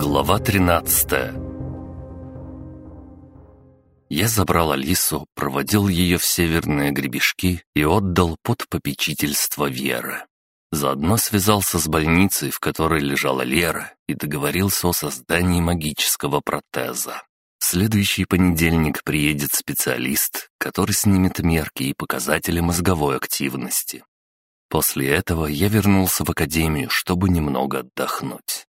Глава 13 Я забрал Алису, проводил ее в северные гребешки и отдал под попечительство Веры. Заодно связался с больницей, в которой лежала Лера, и договорился о создании магического протеза. В следующий понедельник приедет специалист, который снимет мерки и показатели мозговой активности. После этого я вернулся в академию, чтобы немного отдохнуть.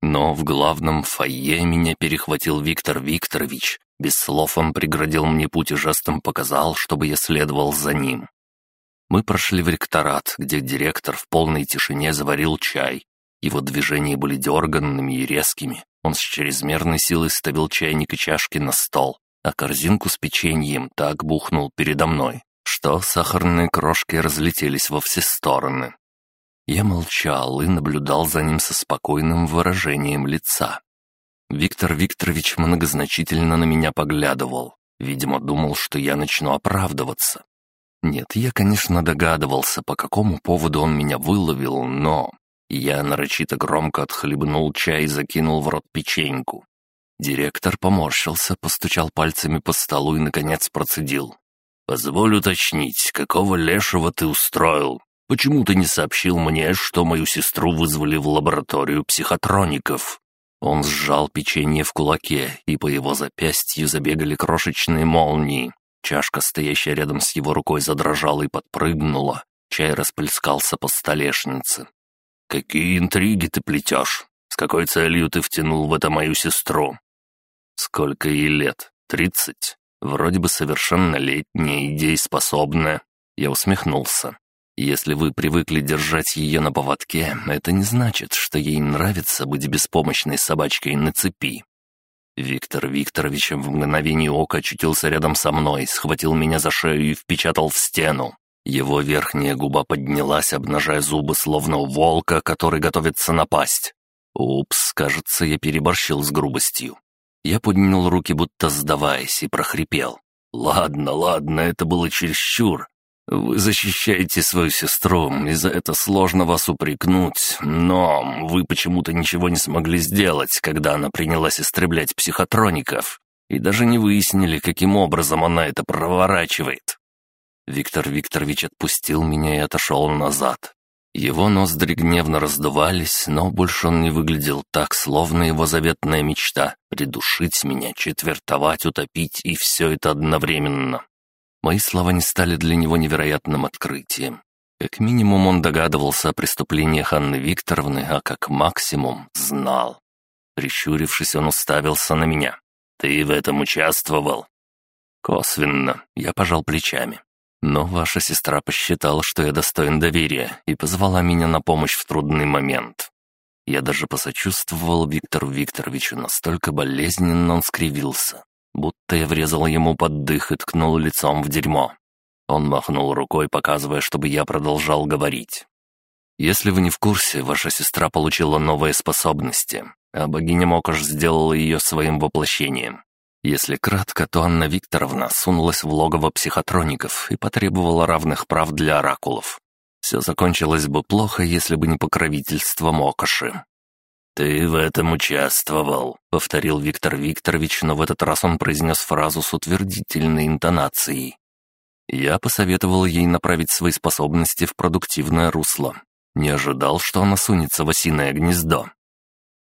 Но в главном фойе меня перехватил Виктор Викторович. Без слов он преградил мне путь и жестом показал, чтобы я следовал за ним. Мы прошли в ректорат, где директор в полной тишине заварил чай. Его движения были дерганными и резкими. Он с чрезмерной силой ставил чайник и чашки на стол, а корзинку с печеньем так бухнул передо мной, что сахарные крошки разлетелись во все стороны. Я молчал и наблюдал за ним со спокойным выражением лица. Виктор Викторович многозначительно на меня поглядывал. Видимо, думал, что я начну оправдываться. Нет, я, конечно, догадывался, по какому поводу он меня выловил, но... Я нарочито громко отхлебнул чай и закинул в рот печеньку. Директор поморщился, постучал пальцами по столу и, наконец, процедил. «Позволь уточнить, какого лешего ты устроил? Почему ты не сообщил мне, что мою сестру вызвали в лабораторию психотроников?» Он сжал печенье в кулаке, и по его запястью забегали крошечные молнии. Чашка, стоящая рядом с его рукой, задрожала и подпрыгнула. Чай расплескался по столешнице. «Какие интриги ты плетешь? С какой целью ты втянул в это мою сестру?» «Сколько ей лет? Тридцать? Вроде бы совершеннолетняя и дееспособная». Я усмехнулся. «Если вы привыкли держать ее на поводке, это не значит, что ей нравится быть беспомощной собачкой на цепи. Виктор Викторович в мгновение ока очутился рядом со мной, схватил меня за шею и впечатал в стену. Его верхняя губа поднялась, обнажая зубы, словно у волка, который готовится напасть. Упс, кажется, я переборщил с грубостью. Я поднял руки, будто сдаваясь, и прохрипел. «Ладно, ладно, это было чересчур. Вы защищаете свою сестру, и за это сложно вас упрекнуть, но вы почему-то ничего не смогли сделать, когда она принялась истреблять психотроников, и даже не выяснили, каким образом она это проворачивает. Виктор Викторович отпустил меня и отошел назад. Его ноздри гневно раздувались, но больше он не выглядел так, словно его заветная мечта — придушить меня, четвертовать, утопить, и все это одновременно. Мои слова не стали для него невероятным открытием. Как минимум он догадывался о преступлениях Анны Викторовны, а как максимум знал. Прищурившись, он уставился на меня. «Ты в этом участвовал?» «Косвенно», — я пожал плечами. «Но ваша сестра посчитала, что я достоин доверия, и позвала меня на помощь в трудный момент. Я даже посочувствовал Виктору Викторовичу, настолько болезненно он скривился будто я врезал ему под дых и ткнул лицом в дерьмо. Он махнул рукой, показывая, чтобы я продолжал говорить. «Если вы не в курсе, ваша сестра получила новые способности, а богиня Мокош сделала ее своим воплощением. Если кратко, то Анна Викторовна сунулась в логово психотроников и потребовала равных прав для оракулов. Все закончилось бы плохо, если бы не покровительство Мокоши. «Ты в этом участвовал», — повторил Виктор Викторович, но в этот раз он произнес фразу с утвердительной интонацией. Я посоветовал ей направить свои способности в продуктивное русло. Не ожидал, что она сунется в осиное гнездо.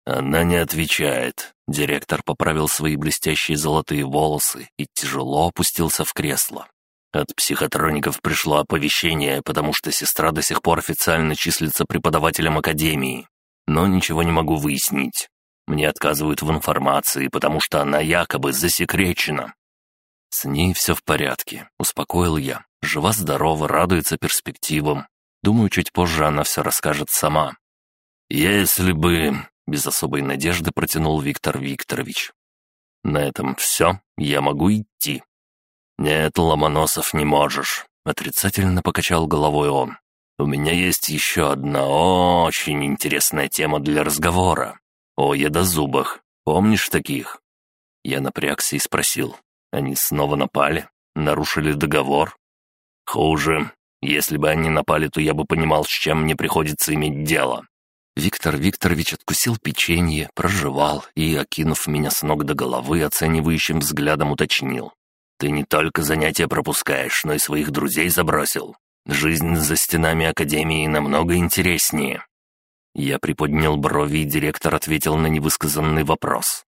Она не отвечает. Директор поправил свои блестящие золотые волосы и тяжело опустился в кресло. От психотроников пришло оповещение, потому что сестра до сих пор официально числится преподавателем академии но ничего не могу выяснить. Мне отказывают в информации, потому что она якобы засекречена. С ней все в порядке, успокоил я. Жива-здорова, радуется перспективам. Думаю, чуть позже она все расскажет сама. Если бы... Без особой надежды протянул Виктор Викторович. На этом все, я могу идти. Нет, Ломоносов, не можешь. Отрицательно покачал головой он. У меня есть еще одна очень интересная тема для разговора. О едозубах. Помнишь таких?» Я напрягся и спросил. «Они снова напали? Нарушили договор?» «Хуже. Если бы они напали, то я бы понимал, с чем мне приходится иметь дело». Виктор Викторович откусил печенье, прожевал и, окинув меня с ног до головы, оценивающим взглядом уточнил. «Ты не только занятия пропускаешь, но и своих друзей забросил. Жизнь за стенами Академии намного интереснее». Я приподнял брови, и директор ответил на невысказанный вопрос.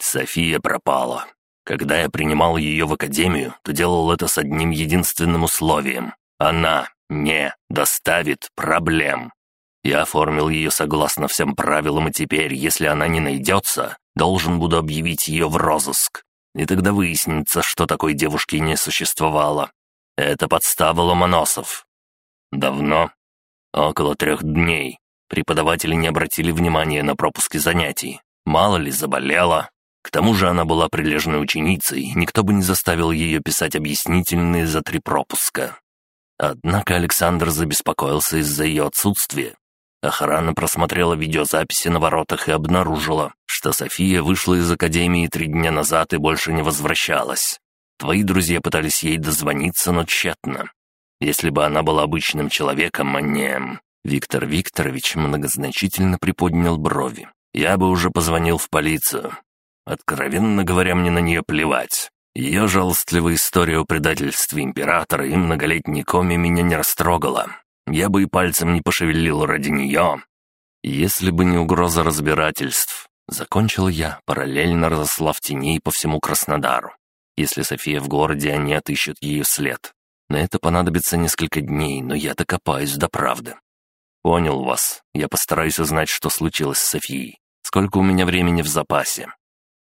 «София пропала. Когда я принимал ее в Академию, то делал это с одним единственным условием. Она не доставит проблем. Я оформил ее согласно всем правилам, и теперь, если она не найдется, должен буду объявить ее в розыск. И тогда выяснится, что такой девушки не существовало. Это подстава Ломоносов. Давно? Около трех дней. Преподаватели не обратили внимания на пропуски занятий. Мало ли заболела. К тому же она была прилежной ученицей, никто бы не заставил ее писать объяснительные за три пропуска. Однако Александр забеспокоился из-за ее отсутствия Охрана просмотрела видеозаписи на воротах и обнаружила, что София вышла из академии три дня назад и больше не возвращалась. Твои друзья пытались ей дозвониться, но тщетно. Если бы она была обычным человеком, а не...» Виктор Викторович многозначительно приподнял брови. «Я бы уже позвонил в полицию. Откровенно говоря, мне на нее плевать. Ее жалостливая история о предательстве императора и многолетней коме меня не растрогала. Я бы и пальцем не пошевелил ради нее. Если бы не угроза разбирательств, закончил я, параллельно разослав теней по всему Краснодару. Если София в городе, они отыщут ее след. На это понадобится несколько дней, но я докопаюсь до правды. Понял вас. Я постараюсь узнать, что случилось с Софией. Сколько у меня времени в запасе?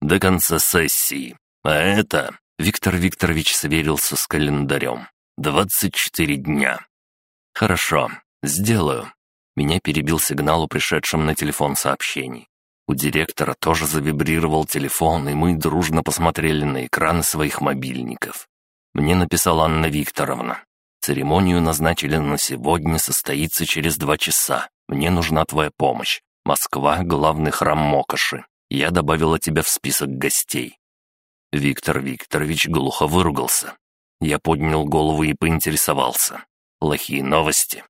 До конца сессии. А это... Виктор Викторович сверился с календарем. «Двадцать четыре дня. «Хорошо, сделаю». Меня перебил сигнал у пришедшем на телефон сообщений. У директора тоже завибрировал телефон, и мы дружно посмотрели на экраны своих мобильников. Мне написала Анна Викторовна. Церемонию назначили на сегодня, состоится через два часа. Мне нужна твоя помощь. Москва — главный храм Мокоши. Я добавила тебя в список гостей». Виктор Викторович глухо выругался. Я поднял голову и поинтересовался. Плохие новости.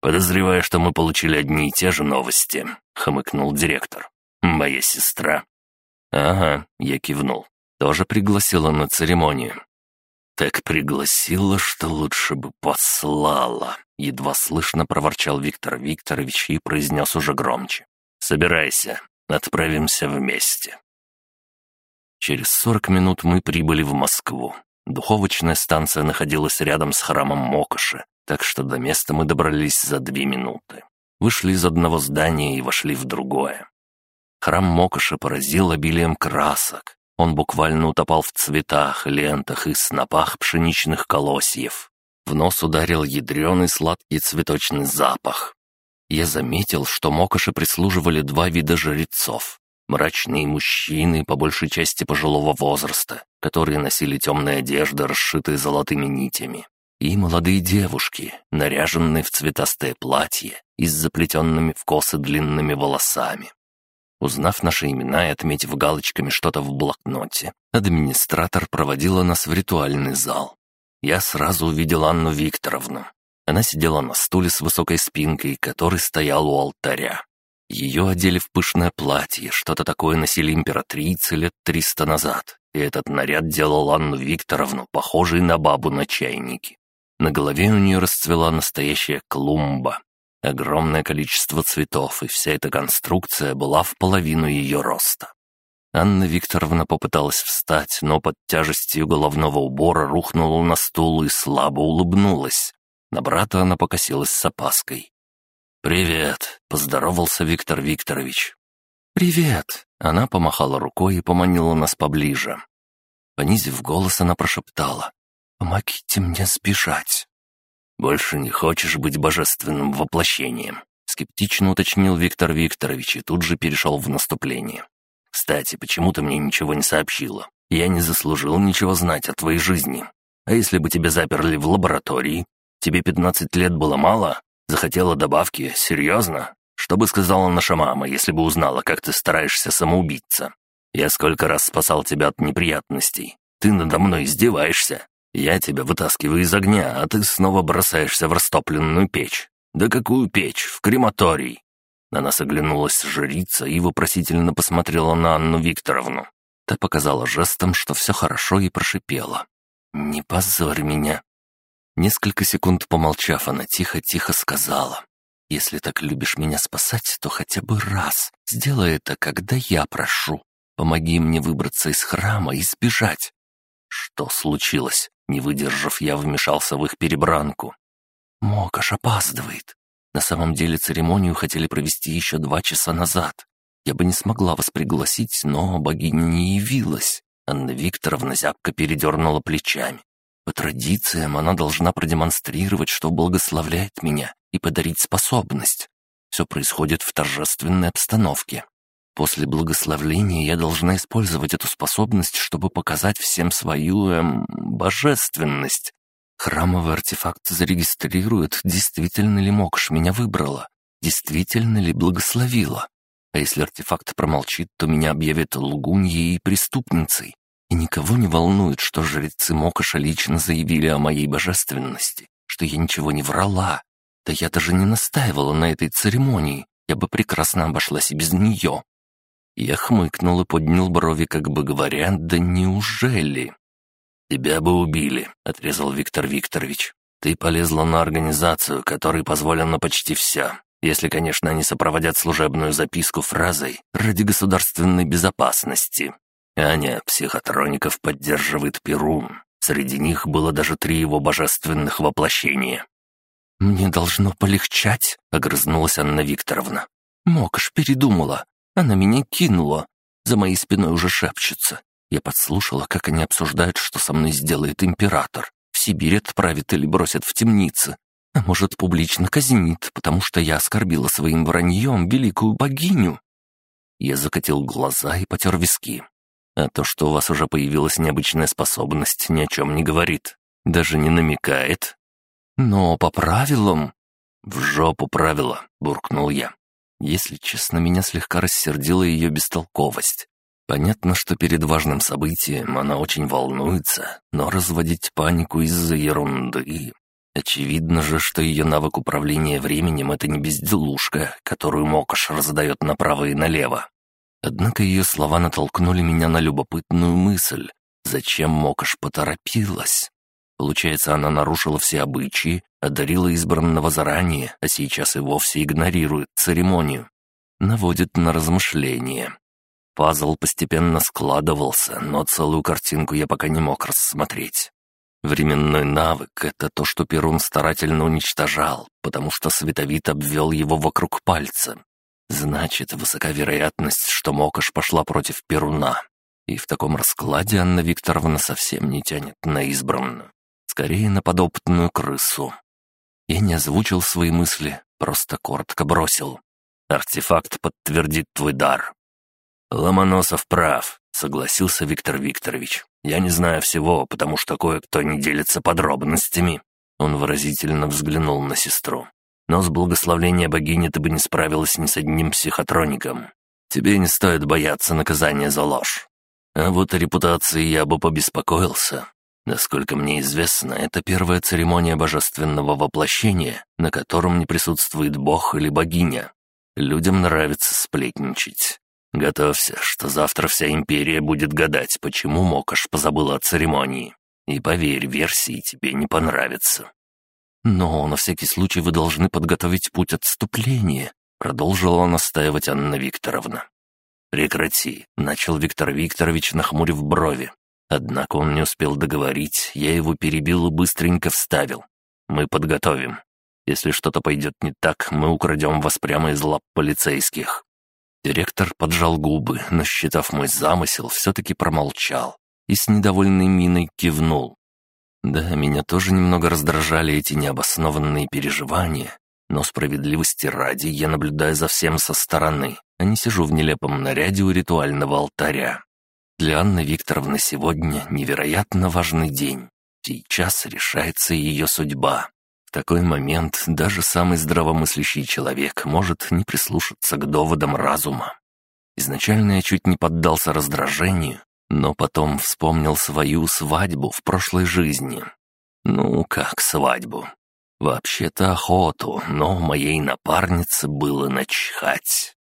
Подозреваю, что мы получили одни и те же новости, хмыкнул директор. Моя сестра. Ага, я кивнул. Тоже пригласила на церемонию. Так пригласила, что лучше бы послала. Едва слышно проворчал Виктор Викторович и произнес уже громче. «Собирайся, отправимся вместе». Через сорок минут мы прибыли в Москву. Духовочная станция находилась рядом с храмом Мокоши, так что до места мы добрались за две минуты. Вышли из одного здания и вошли в другое. Храм Мокоши поразил обилием красок. Он буквально утопал в цветах, лентах и снопах пшеничных колосьев. В нос ударил ядреный сладкий цветочный запах. Я заметил, что Мокоши прислуживали два вида жрецов. Мрачные мужчины, по большей части пожилого возраста, которые носили темные одежды, расшитые золотыми нитями и молодые девушки, наряженные в цветастое платье и с заплетенными в косы длинными волосами. Узнав наши имена и отметив галочками что-то в блокноте, администратор проводила нас в ритуальный зал. Я сразу увидел Анну Викторовну. Она сидела на стуле с высокой спинкой, который стоял у алтаря. Ее одели в пышное платье, что-то такое носили императрицы лет триста назад, и этот наряд делал Анну Викторовну похожей на бабу на чайнике. На голове у нее расцвела настоящая клумба. Огромное количество цветов, и вся эта конструкция была в половину ее роста. Анна Викторовна попыталась встать, но под тяжестью головного убора рухнула на стул и слабо улыбнулась. На брата она покосилась с опаской. «Привет», — поздоровался Виктор Викторович. «Привет», — она помахала рукой и поманила нас поближе. Понизив голос, она прошептала. «Помогите мне сбежать». «Больше не хочешь быть божественным воплощением?» Скептично уточнил Виктор Викторович и тут же перешел в наступление. «Кстати, почему ты мне ничего не сообщила? Я не заслужил ничего знать о твоей жизни. А если бы тебя заперли в лаборатории? Тебе пятнадцать лет было мало? Захотела добавки? Серьезно? Что бы сказала наша мама, если бы узнала, как ты стараешься самоубиться? Я сколько раз спасал тебя от неприятностей. Ты надо мной издеваешься. Я тебя вытаскиваю из огня, а ты снова бросаешься в растопленную печь. Да какую печь? В крематорий!» На нас оглянулась жрица и вопросительно посмотрела на Анну Викторовну. Та показала жестом, что все хорошо, и прошипела. «Не позорь меня». Несколько секунд помолчав, она тихо-тихо сказала. «Если так любишь меня спасать, то хотя бы раз сделай это, когда я прошу. Помоги мне выбраться из храма и сбежать». Что случилось? Не выдержав, я вмешался в их перебранку. Мокаш опаздывает. На самом деле церемонию хотели провести еще два часа назад. Я бы не смогла вас пригласить, но богиня не явилась. Анна Викторовна зябко передернула плечами. По традициям она должна продемонстрировать, что благословляет меня, и подарить способность. Все происходит в торжественной обстановке. После благословления я должна использовать эту способность, чтобы показать всем свою, эм, божественность. Храмовый артефакт зарегистрирует, действительно ли Мокш меня выбрала, действительно ли благословила. А если артефакт промолчит, то меня объявят лгуньей и преступницей. И никого не волнует, что жрецы Мокоша лично заявили о моей божественности, что я ничего не врала. Да я даже не настаивала на этой церемонии, я бы прекрасно обошлась и без нее. Я хмыкнул и поднял брови, как бы говоря, «Да неужели?» «Тебя бы убили», — отрезал Виктор Викторович. «Ты полезла на организацию, которой позволено почти все, если, конечно, они сопроводят служебную записку фразой «ради государственной безопасности». Аня психотроников поддерживает Перун. Среди них было даже три его божественных воплощения. «Мне должно полегчать», — огрызнулась Анна Викторовна. «Мокаш передумала. Она меня кинула. За моей спиной уже шепчется. Я подслушала, как они обсуждают, что со мной сделает император. В Сибирь отправит или бросят в темницы. А может, публично казнит, потому что я оскорбила своим враньем великую богиню. Я закатил глаза и потер виски. А то, что у вас уже появилась необычная способность, ни о чем не говорит. Даже не намекает. Но по правилам... «В жопу правила», — буркнул я. Если честно, меня слегка рассердила ее бестолковость. Понятно, что перед важным событием она очень волнуется, но разводить панику из-за ерунды... Очевидно же, что ее навык управления временем — это не безделушка, которую Мокош раздает направо и налево. Однако ее слова натолкнули меня на любопытную мысль. Зачем Мокош поторопилась? Получается, она нарушила все обычаи, одарила избранного заранее, а сейчас и вовсе игнорирует церемонию. Наводит на размышления. Пазл постепенно складывался, но целую картинку я пока не мог рассмотреть. Временной навык — это то, что Перун старательно уничтожал, потому что Световид обвел его вокруг пальца. Значит, высока вероятность, что Мокош пошла против Перуна. И в таком раскладе Анна Викторовна совсем не тянет на избранную скорее на подопытную крысу. Я не озвучил свои мысли, просто коротко бросил. «Артефакт подтвердит твой дар». «Ломоносов прав», — согласился Виктор Викторович. «Я не знаю всего, потому что кое-кто не делится подробностями». Он выразительно взглянул на сестру. «Но с благословления богини ты бы не справилась ни с одним психотроником. Тебе не стоит бояться наказания за ложь. А вот о репутации я бы побеспокоился. Насколько мне известно, это первая церемония божественного воплощения, на котором не присутствует бог или богиня. Людям нравится сплетничать. Готовься, что завтра вся империя будет гадать, почему Мокаш позабыл о церемонии. И поверь, версии тебе не понравятся. Но на всякий случай вы должны подготовить путь отступления, продолжила настаивать Анна Викторовна. «Прекрати», — начал Виктор Викторович, нахмурив брови. Однако он не успел договорить, я его перебил и быстренько вставил. «Мы подготовим. Если что-то пойдет не так, мы украдем вас прямо из лап полицейских». Директор поджал губы, но, считав мой замысел, все-таки промолчал и с недовольной миной кивнул. Да, меня тоже немного раздражали эти необоснованные переживания, но справедливости ради я наблюдаю за всем со стороны, а не сижу в нелепом наряде у ритуального алтаря. Для Анны Викторовны сегодня невероятно важный день. Сейчас решается ее судьба. В такой момент даже самый здравомыслящий человек может не прислушаться к доводам разума. Изначально я чуть не поддался раздражению, Но потом вспомнил свою свадьбу в прошлой жизни. Ну, как свадьбу? Вообще-то охоту, но моей напарнице было начхать.